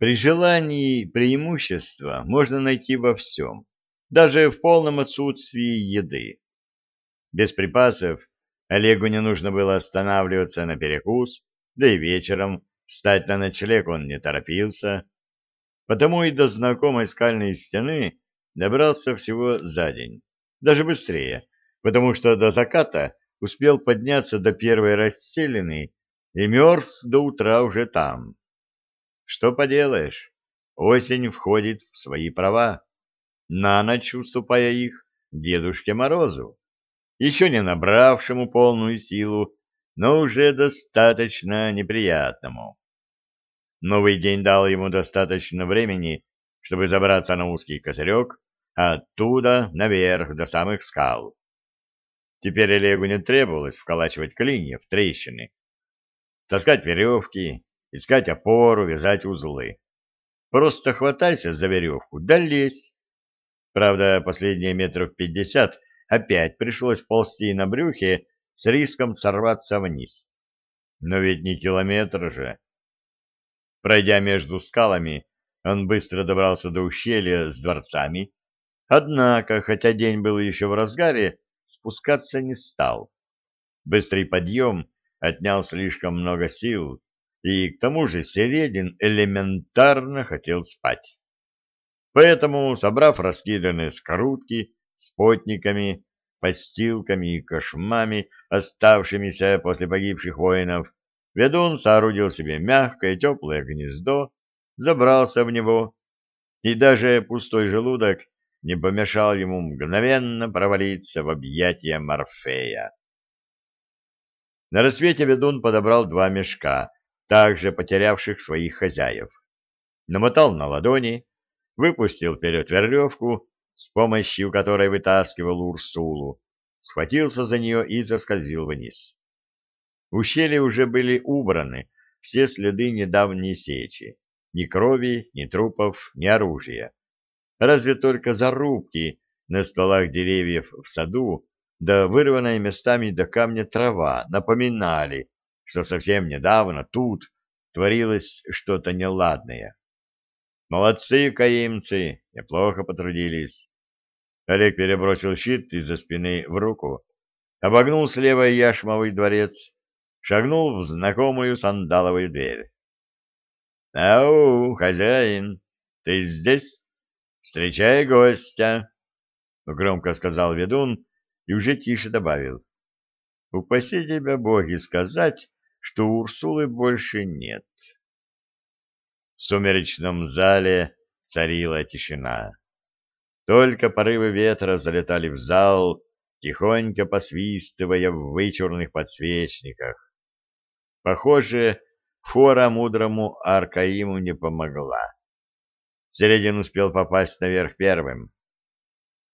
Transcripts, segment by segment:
При желании преимущества можно найти во всем, даже в полном отсутствии еды. Без припасов Олегу не нужно было останавливаться на перекус, да и вечером встать на ночлег он не торопился, потому и до знакомой скальной стены добрался всего за день, даже быстрее, потому что до заката успел подняться до первой расселины и мерз до утра уже там. Что поделаешь, осень входит в свои права, на ночь уступая их Дедушке Морозу, еще не набравшему полную силу, но уже достаточно неприятному. Новый день дал ему достаточно времени, чтобы забраться на узкий козырек, а оттуда наверх до самых скал. Теперь Олегу не требовалось вколачивать клинья в трещины, таскать веревки, искать опору, вязать узлы. Просто хватайся за веревку, да лезь. Правда, последние метров пятьдесят опять пришлось ползти на брюхе с риском сорваться вниз. Но ведь не километр же. Пройдя между скалами, он быстро добрался до ущелья с дворцами. Однако, хотя день был еще в разгаре, спускаться не стал. Быстрый подъем отнял слишком много сил, и к тому же Середин элементарно хотел спать. Поэтому, собрав раскиданные скорутки с потниками, постилками и кошмами, оставшимися после погибших воинов, ведун соорудил себе мягкое теплое гнездо, забрался в него, и даже пустой желудок не помешал ему мгновенно провалиться в объятия Морфея. На рассвете ведун подобрал два мешка, также потерявших своих хозяев. Намотал на ладони, выпустил вперед веревку, с помощью которой вытаскивал Урсулу, схватился за нее и заскользил вниз. В ущелье уже были убраны все следы недавней сечи. Ни крови, ни трупов, ни оружия. Разве только зарубки на стволах деревьев в саду, да вырванная местами до камня трава напоминали, что совсем недавно тут творилось что-то неладное. Молодцы, каимцы, неплохо потрудились. Олег перебросил щит из-за спины в руку, обогнул слева яшмовый дворец, шагнул в знакомую сандаловую дверь. — Ау, хозяин, ты здесь? Встречай гостя! — громко сказал ведун и уже тише добавил. — Упаси тебя, боги, сказать, что Урсулы больше нет. В сумеречном зале царила тишина. Только порывы ветра залетали в зал, тихонько посвистывая в вычурных подсвечниках. Похоже, фора мудрому Аркаиму не помогла. Середин успел попасть наверх первым.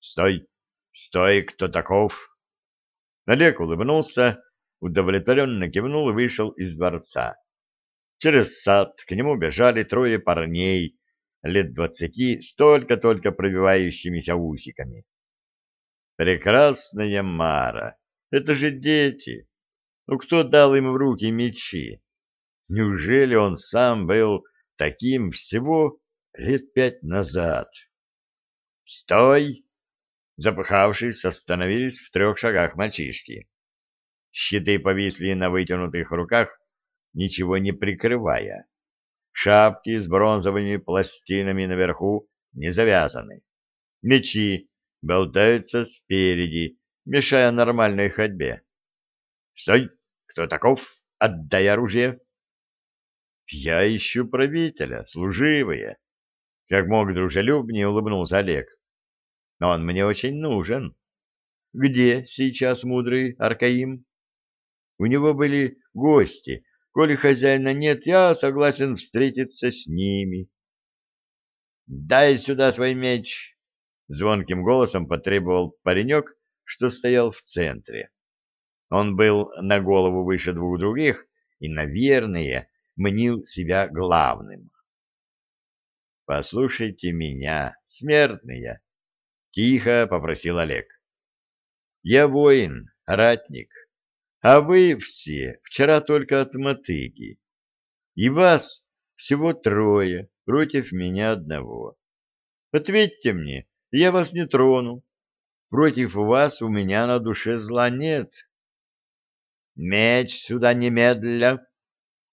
«Стой! Стой! Кто таков?» Олег улыбнулся удовлетворенно кивнул и вышел из дворца. Через сад к нему бежали трое парней, лет двадцати, столько-только пробивающимися усиками. Прекрасная Мара! Это же дети! Ну кто дал им в руки мечи? Неужели он сам был таким всего лет пять назад? «Стой!» Запыхавшись, остановились в трех шагах мальчишки. Щиты повисли на вытянутых руках, ничего не прикрывая. Шапки с бронзовыми пластинами наверху не завязаны. Мечи болтаются спереди, мешая нормальной ходьбе. «Стой! Кто таков? Отдай оружие!» «Я ищу правителя, служивые!» Как мог дружелюбнее улыбнулся Олег. «Но он мне очень нужен. Где сейчас мудрый Аркаим?» У него были гости. Коли хозяина нет, я согласен встретиться с ними. — Дай сюда свой меч! — звонким голосом потребовал паренек, что стоял в центре. Он был на голову выше двух других и, наверное, мнил себя главным. — Послушайте меня, смертные! — тихо попросил Олег. — Я воин, ратник а вы все вчера только от мотыги. И вас всего трое против меня одного. Ответьте мне, я вас не трону. Против вас у меня на душе зла нет. Меч сюда немедля!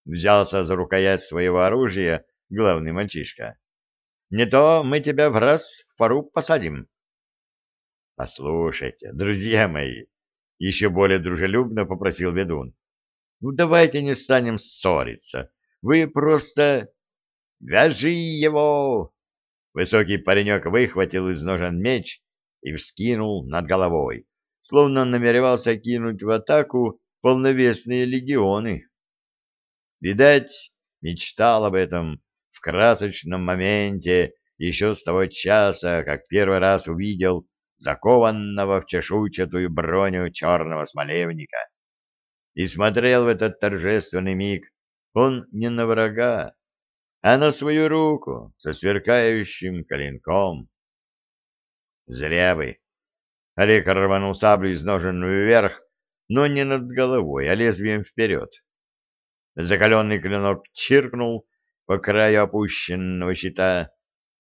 Взялся за рукоять своего оружия главный мальчишка. Не то мы тебя в раз в пару посадим. Послушайте, друзья мои, еще более дружелюбно попросил ведун. Ну давайте не станем ссориться. Вы просто... Вяжи его! Высокий паренек выхватил из ножен меч и вскинул над головой, словно намеревался кинуть в атаку полновесные легионы. Видать, мечтал об этом в красочном моменте еще с того часа, как первый раз увидел закованного в чешуйчатую броню черного смолевника. И смотрел в этот торжественный миг он не на врага, а на свою руку со сверкающим коленком. Зря вы. Олег рванул саблю из ножен вверх, но не над головой, а лезвием вперед. Закаленный клинок чиркнул по краю опущенного щита,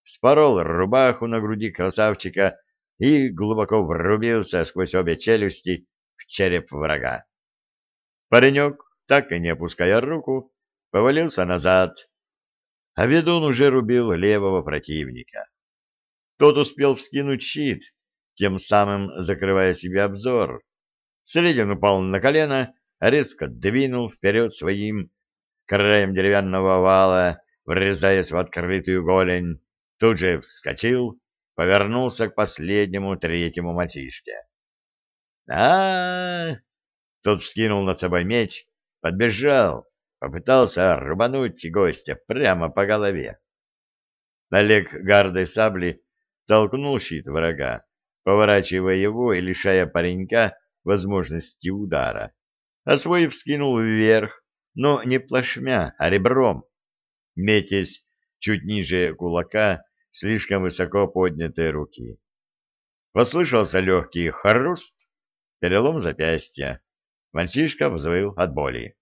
спорол рубаху на груди красавчика и глубоко врубился сквозь обе челюсти в череп врага. Паренек, так и не опуская руку, повалился назад, а ведун уже рубил левого противника. Тот успел вскинуть щит, тем самым закрывая себе обзор. Средин упал на колено, резко двинул вперед своим краем деревянного вала, врезаясь в открытую голень, тут же вскочил, повернулся к последнему третьему мальчишке. а, -а, -а Тот вскинул над собой меч, подбежал, попытался рубануть гостя прямо по голове. Олег гардой сабли толкнул щит врага, поворачивая его и лишая паренька возможности удара, а свой вскинул вверх, но не плашмя, а ребром, метясь чуть ниже кулака слишком высоко поднятой руки. Послышался легкий хруст, перелом запястья. Мальчишка взвыл от боли.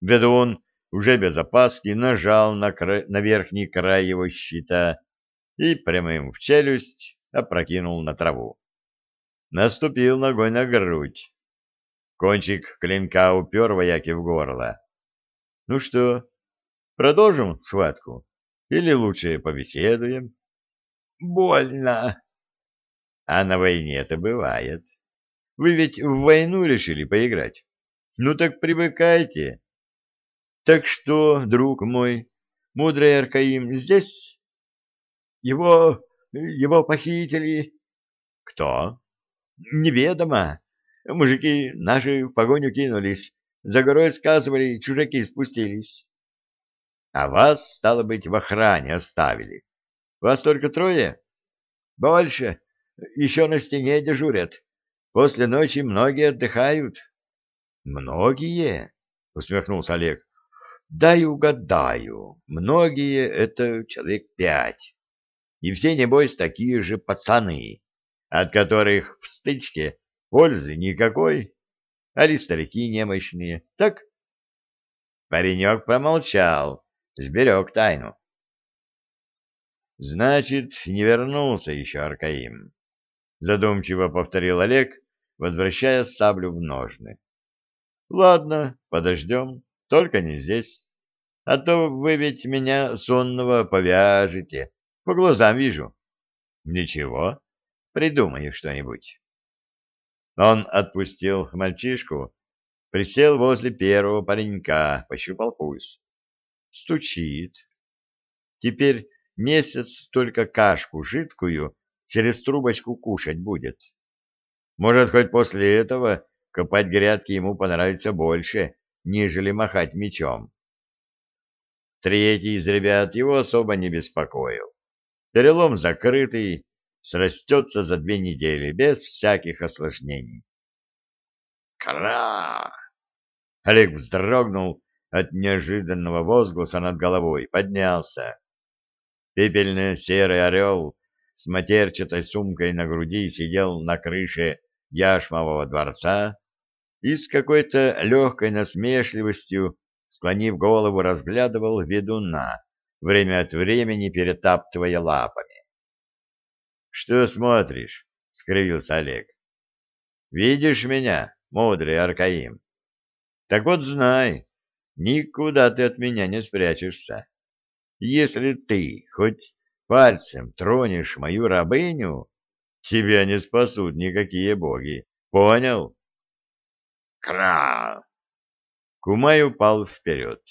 Ведун уже без опаски нажал на, кра... на верхний край его щита и прямым в челюсть опрокинул на траву. Наступил ногой на грудь. Кончик клинка упер вояки в горло. Ну что, продолжим схватку? Или лучше побеседуем? Больно. А на войне это бывает. Вы ведь в войну решили поиграть. Ну так привыкайте. Так что, друг мой, мудрый Аркаим здесь? Его... его похитили. Кто? Неведомо. Мужики наши в погоню кинулись. За горой сказывали, чужаки спустились. А вас, стало быть, в охране оставили. Вас только трое? Больше. Еще на стене дежурят. После ночи многие отдыхают. Многие? Усмехнулся Олег. Дай угадаю, многие — это человек пять. И все, небось, такие же пацаны, от которых в стычке пользы никакой, али старики немощные, так? Паренек промолчал, сберег тайну. Значит, не вернулся еще Аркаим. Задумчиво повторил Олег, возвращая саблю в ножны. Ладно, подождем. Только не здесь. А то вы ведь меня сонного повяжете. По глазам вижу. Ничего, придумаю что-нибудь. Он отпустил мальчишку, присел возле первого паренька, пощупал пульс. Стучит. Теперь месяц только кашку жидкую через трубочку кушать будет. Может, хоть после этого копать грядки ему понравится больше, нежели махать мечом. Третий из ребят его особо не беспокоил. Перелом закрытый, срастется за две недели, без всяких осложнений. «Кра!» Олег вздрогнул от неожиданного возгласа над головой, поднялся. Пепельно-серый орел с матерчатой сумкой на груди сидел на крыше яшмового дворца и с какой-то легкой насмешливостью склонив голову, разглядывал ведуна, время от времени перетаптывая лапами. — Что смотришь? — скривился Олег. — Видишь меня, мудрый Аркаим? Так вот знай, никуда ты от меня не спрячешься. Если ты хоть пальцем тронешь мою рабыню, тебя не спасут никакие боги. Понял? Кра! Кумай упал вперед.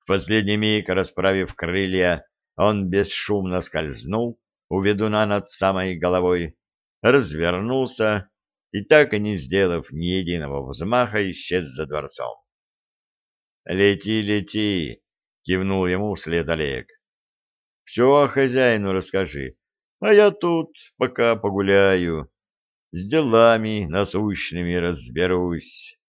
В последний миг, расправив крылья, он бесшумно скользнул у ведуна над самой головой, развернулся и, так и не сделав ни единого взмаха, исчез за дворцом. «Лети, лети!» — кивнул ему вслед Олег. «Все хозяину расскажи, а я тут пока погуляю, с делами насущными разберусь».